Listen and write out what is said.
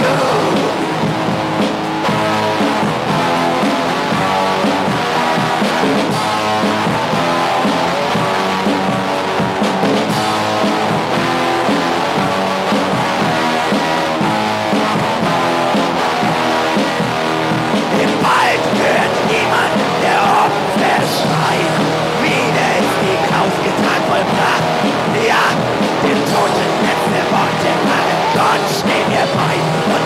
go. in your pipe.